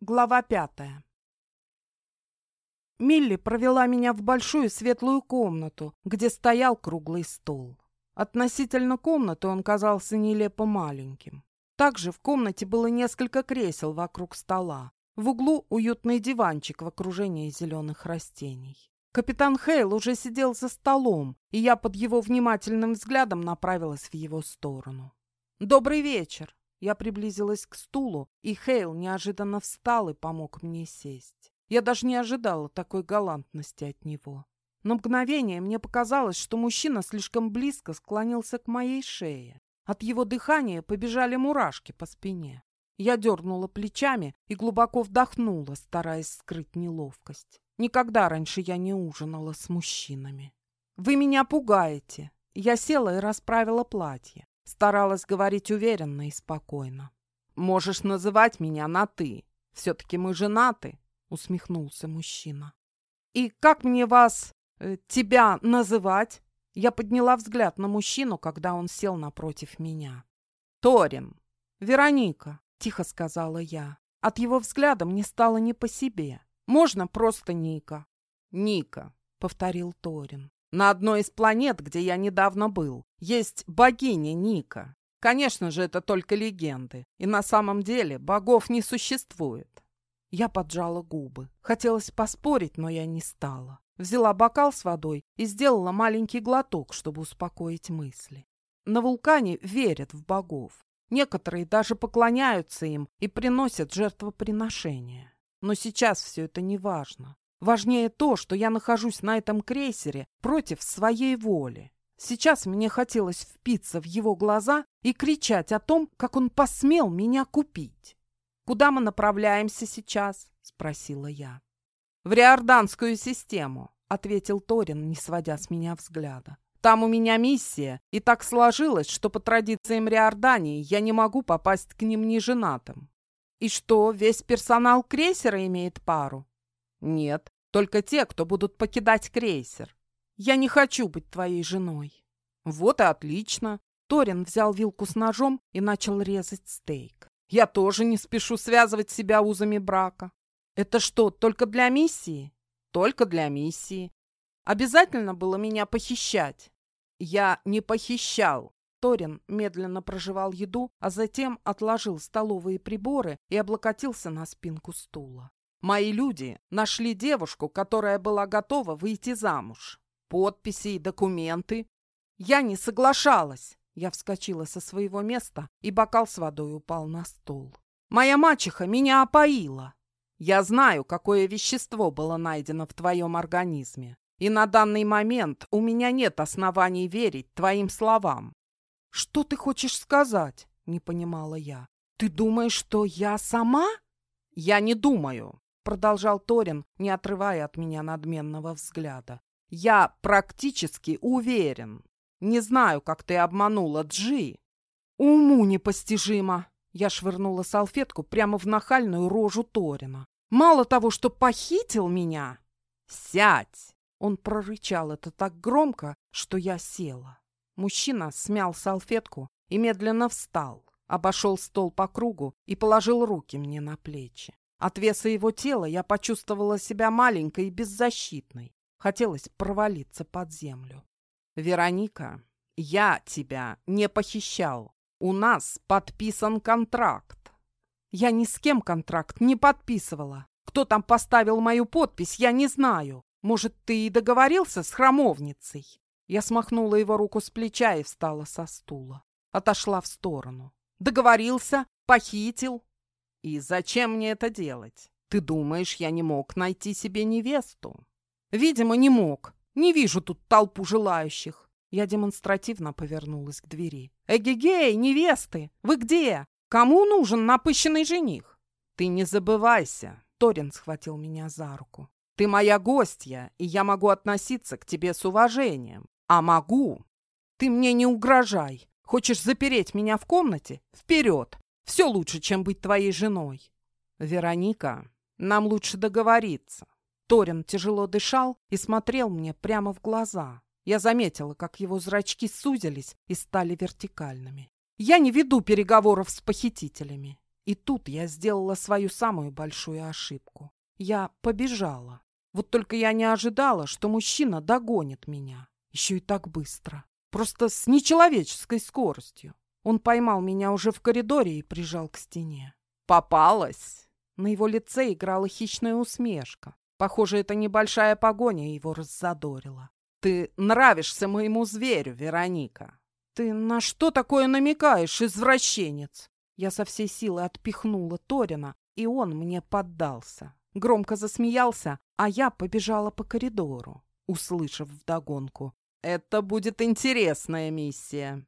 Глава пятая. Милли провела меня в большую светлую комнату, где стоял круглый стол. Относительно комнаты он казался нелепо маленьким. Также в комнате было несколько кресел вокруг стола. В углу уютный диванчик в окружении зеленых растений. Капитан Хейл уже сидел за столом, и я под его внимательным взглядом направилась в его сторону. «Добрый вечер!» Я приблизилась к стулу, и Хейл неожиданно встал и помог мне сесть. Я даже не ожидала такой галантности от него. На мгновение мне показалось, что мужчина слишком близко склонился к моей шее. От его дыхания побежали мурашки по спине. Я дернула плечами и глубоко вдохнула, стараясь скрыть неловкость. Никогда раньше я не ужинала с мужчинами. «Вы меня пугаете!» Я села и расправила платье. Старалась говорить уверенно и спокойно. «Можешь называть меня на «ты». Все-таки мы женаты», — усмехнулся мужчина. «И как мне вас, э, тебя называть?» Я подняла взгляд на мужчину, когда он сел напротив меня. «Торин». «Вероника», — тихо сказала я. От его взгляда мне стало не по себе. «Можно просто Ника?» «Ника», — повторил Торин. На одной из планет, где я недавно был, есть богиня Ника. Конечно же, это только легенды, и на самом деле богов не существует. Я поджала губы. Хотелось поспорить, но я не стала. Взяла бокал с водой и сделала маленький глоток, чтобы успокоить мысли. На вулкане верят в богов. Некоторые даже поклоняются им и приносят жертвоприношения. Но сейчас все это не важно. Важнее то, что я нахожусь на этом крейсере против своей воли. Сейчас мне хотелось впиться в его глаза и кричать о том, как он посмел меня купить. «Куда мы направляемся сейчас?» — спросила я. «В Риорданскую систему», — ответил Торин, не сводя с меня взгляда. «Там у меня миссия, и так сложилось, что по традициям Риордании я не могу попасть к ним неженатым». «И что, весь персонал крейсера имеет пару?» Нет, только те, кто будут покидать крейсер. Я не хочу быть твоей женой. Вот и отлично. Торин взял вилку с ножом и начал резать стейк. Я тоже не спешу связывать себя узами брака. Это что, только для миссии? Только для миссии. Обязательно было меня похищать. Я не похищал. Торин медленно прожевал еду, а затем отложил столовые приборы и облокотился на спинку стула. Мои люди нашли девушку, которая была готова выйти замуж. Подписи и документы. Я не соглашалась. Я вскочила со своего места, и бокал с водой упал на стол. Моя мачеха меня опоила. Я знаю, какое вещество было найдено в твоем организме. И на данный момент у меня нет оснований верить твоим словам. Что ты хочешь сказать? Не понимала я. Ты думаешь, что я сама? Я не думаю продолжал Торин, не отрывая от меня надменного взгляда. «Я практически уверен. Не знаю, как ты обманула Джи». «Уму непостижимо!» Я швырнула салфетку прямо в нахальную рожу Торина. «Мало того, что похитил меня...» «Сядь!» Он прорычал это так громко, что я села. Мужчина смял салфетку и медленно встал, обошел стол по кругу и положил руки мне на плечи. От веса его тела я почувствовала себя маленькой и беззащитной. Хотелось провалиться под землю. «Вероника, я тебя не похищал. У нас подписан контракт». «Я ни с кем контракт не подписывала. Кто там поставил мою подпись, я не знаю. Может, ты и договорился с храмовницей?» Я смахнула его руку с плеча и встала со стула. Отошла в сторону. «Договорился? Похитил? И зачем мне это делать? Ты думаешь, я не мог найти себе невесту? Видимо, не мог. Не вижу тут толпу желающих. Я демонстративно повернулась к двери. Эгегей, невесты! Вы где? Кому нужен напыщенный жених? Ты не забывайся. Торин схватил меня за руку. Ты моя гостья, и я могу относиться к тебе с уважением. А могу. Ты мне не угрожай. Хочешь запереть меня в комнате? Вперед! Все лучше, чем быть твоей женой. Вероника, нам лучше договориться. Торин тяжело дышал и смотрел мне прямо в глаза. Я заметила, как его зрачки сузились и стали вертикальными. Я не веду переговоров с похитителями. И тут я сделала свою самую большую ошибку. Я побежала. Вот только я не ожидала, что мужчина догонит меня. Еще и так быстро. Просто с нечеловеческой скоростью. Он поймал меня уже в коридоре и прижал к стене. «Попалась!» На его лице играла хищная усмешка. Похоже, эта небольшая погоня его раззадорила. «Ты нравишься моему зверю, Вероника!» «Ты на что такое намекаешь, извращенец?» Я со всей силы отпихнула Торина, и он мне поддался. Громко засмеялся, а я побежала по коридору, услышав вдогонку. «Это будет интересная миссия.